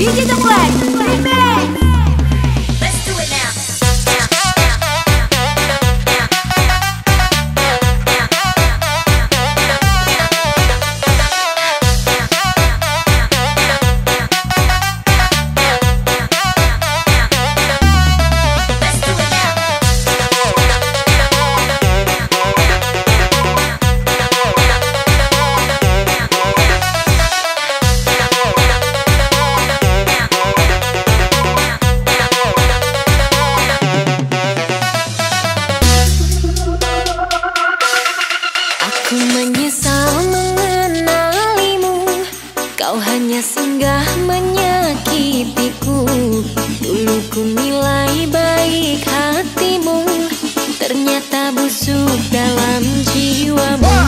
直接就会。就 Ku menyesal mengenalimu. Kau hanya singgah menyakitiku. Dulu ku nilai baik hatimu. Ternyata busuk dalam jiwamu.